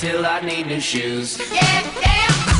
till I need new shoes. Yeah, yeah.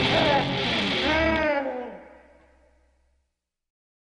Yeah.